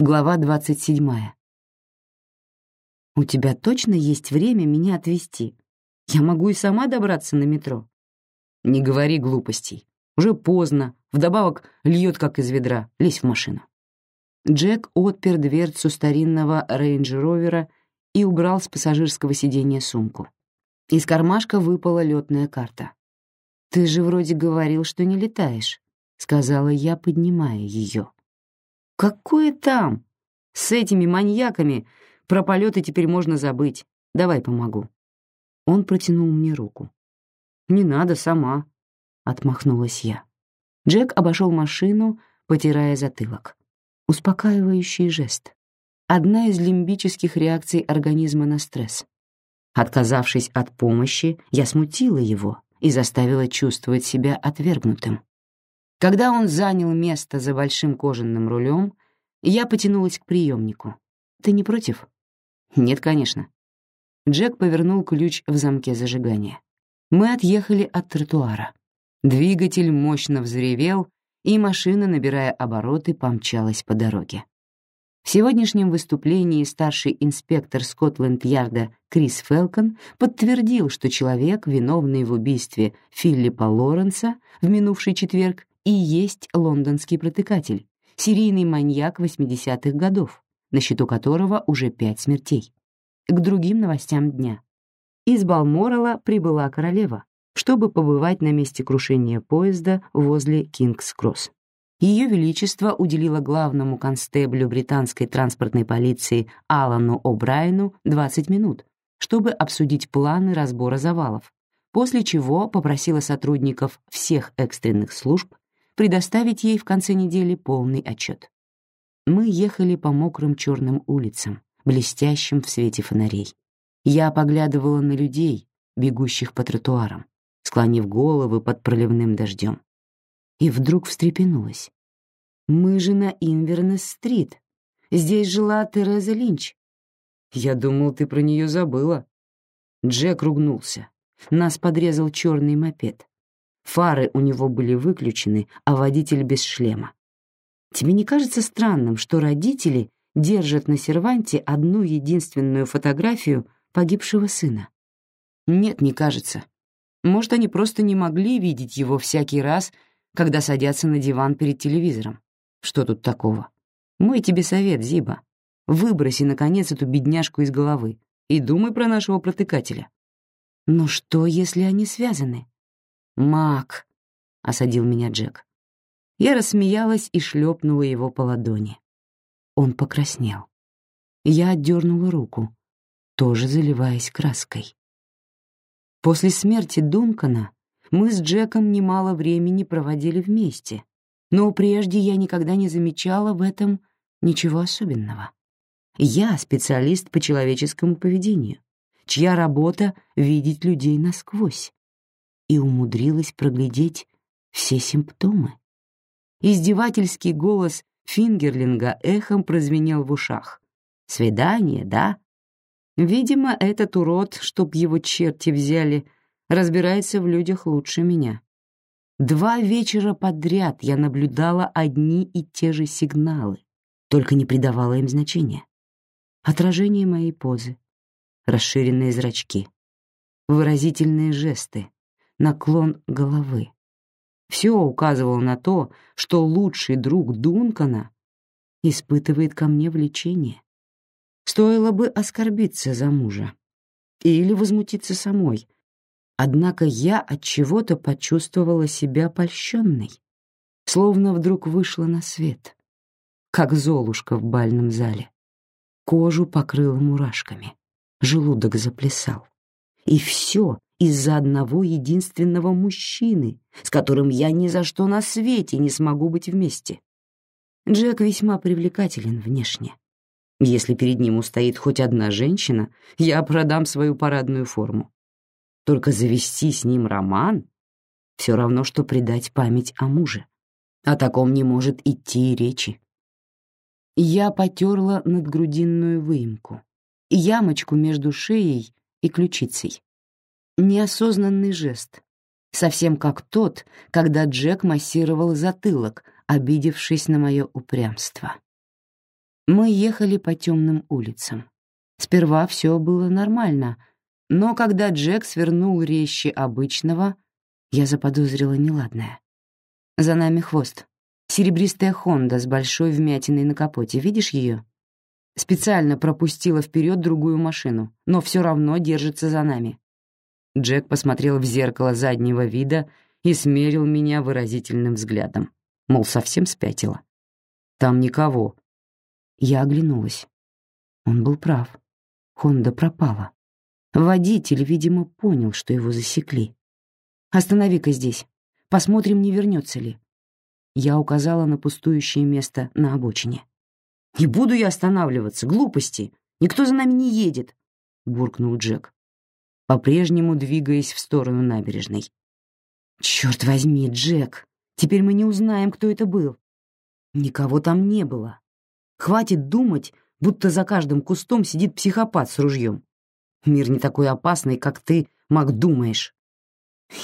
Глава двадцать седьмая. «У тебя точно есть время меня отвезти? Я могу и сама добраться на метро». «Не говори глупостей. Уже поздно. Вдобавок льет, как из ведра. Лезь в машину». Джек отпер дверцу старинного рейндж-ровера и убрал с пассажирского сиденья сумку. Из кармашка выпала летная карта. «Ты же вроде говорил, что не летаешь», — сказала я, поднимая ее. «Какое там? С этими маньяками про полеты теперь можно забыть. Давай помогу». Он протянул мне руку. «Не надо, сама», — отмахнулась я. Джек обошел машину, потирая затылок. Успокаивающий жест. Одна из лимбических реакций организма на стресс. Отказавшись от помощи, я смутила его и заставила чувствовать себя отвергнутым. Когда он занял место за большим кожаным рулем, я потянулась к приемнику. «Ты не против?» «Нет, конечно». Джек повернул ключ в замке зажигания. Мы отъехали от тротуара. Двигатель мощно взревел, и машина, набирая обороты, помчалась по дороге. В сегодняшнем выступлении старший инспектор Скотланд-Ярда Крис Фелкон подтвердил, что человек, виновный в убийстве Филиппа Лоренса в минувший четверг, и есть лондонский протыкатель, серийный маньяк 80-х годов, на счету которого уже пять смертей. К другим новостям дня. Из Балморала прибыла королева, чтобы побывать на месте крушения поезда возле Кингс-Кросс. Ее Величество уделило главному констеблю британской транспортной полиции Алану О'Брайену 20 минут, чтобы обсудить планы разбора завалов, после чего попросила сотрудников всех экстренных служб предоставить ей в конце недели полный отчет. Мы ехали по мокрым черным улицам, блестящим в свете фонарей. Я поглядывала на людей, бегущих по тротуарам, склонив головы под проливным дождем. И вдруг встрепенулась. «Мы же на Инвернес-стрит. Здесь жила Тереза Линч». «Я думал, ты про нее забыла». Джек ругнулся. Нас подрезал черный мопед. Фары у него были выключены, а водитель без шлема. Тебе не кажется странным, что родители держат на серванте одну единственную фотографию погибшего сына? Нет, не кажется. Может, они просто не могли видеть его всякий раз, когда садятся на диван перед телевизором. Что тут такого? Мой тебе совет, Зиба. Выброси, наконец, эту бедняжку из головы и думай про нашего протыкателя. Но что, если они связаны? «Мак», — осадил меня Джек. Я рассмеялась и шлепнула его по ладони. Он покраснел. Я отдернула руку, тоже заливаясь краской. После смерти Дункана мы с Джеком немало времени проводили вместе, но прежде я никогда не замечала в этом ничего особенного. Я специалист по человеческому поведению, чья работа — видеть людей насквозь и умудрилась проглядеть все симптомы. Издевательский голос Фингерлинга эхом прозвенел в ушах. «Свидание, да?» Видимо, этот урод, чтоб его черти взяли, разбирается в людях лучше меня. Два вечера подряд я наблюдала одни и те же сигналы, только не придавала им значения. Отражение моей позы, расширенные зрачки, выразительные жесты, наклон головы. Все указывало на то, что лучший друг Дункана испытывает ко мне влечение. Стоило бы оскорбиться за мужа или возмутиться самой, однако я от чего-то почувствовала себя польщенной, словно вдруг вышла на свет, как Золушка в бальном зале. Кожу покрыла мурашками, желудок заплясал. И все из-за одного единственного мужчины, с которым я ни за что на свете не смогу быть вместе. Джек весьма привлекателен внешне. Если перед ним устоит хоть одна женщина, я продам свою парадную форму. Только завести с ним роман — все равно, что предать память о муже. О таком не может идти речи. Я потерла надгрудинную выемку, ямочку между шеей и ключицей неосознанный жест, совсем как тот, когда Джек массировал затылок, обидевшись на мое упрямство. Мы ехали по темным улицам. Сперва все было нормально, но когда Джек свернул резче обычного, я заподозрила неладное. За нами хвост. Серебристая Хонда с большой вмятиной на капоте. Видишь ее? Специально пропустила вперед другую машину, но все равно держится за нами. Джек посмотрел в зеркало заднего вида и смерил меня выразительным взглядом. Мол, совсем спятила. «Там никого». Я оглянулась. Он был прав. Хонда пропала. Водитель, видимо, понял, что его засекли. «Останови-ка здесь. Посмотрим, не вернется ли». Я указала на пустующее место на обочине. «Не буду я останавливаться, глупости. Никто за нами не едет», — буркнул Джек, по-прежнему двигаясь в сторону набережной. «Черт возьми, Джек, теперь мы не узнаем, кто это был». Никого там не было. Хватит думать, будто за каждым кустом сидит психопат с ружьем. Мир не такой опасный, как ты, Мак, думаешь.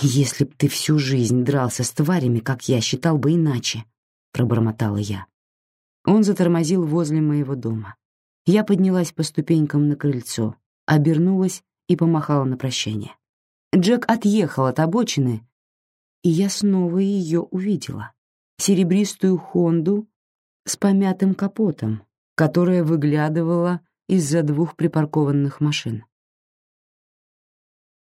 Если б ты всю жизнь дрался с тварями, как я, считал бы иначе, пробормотала я. Он затормозил возле моего дома. Я поднялась по ступенькам на крыльцо, обернулась и помахала на прощание. Джек отъехал от обочины, и я снова ее увидела. Серебристую Хонду с помятым капотом, которая выглядывала из-за двух припаркованных машин.